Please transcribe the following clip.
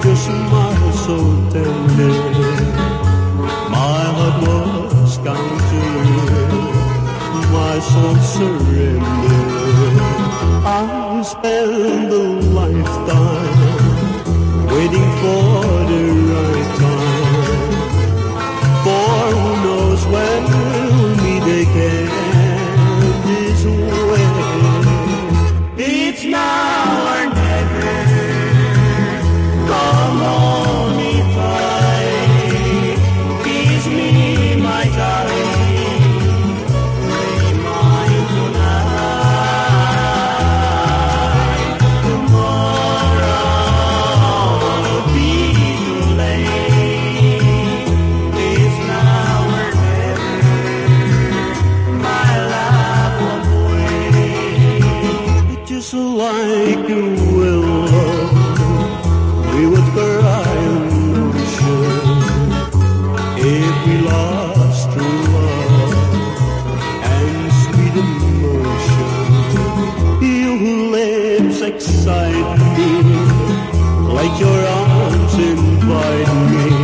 Just your smile was so tender. My heart was kind to you. Why so surrender? I spend the life. You will love, we would cry and share if we lost true love and sweet emotion. You lips excite me like your arms invite me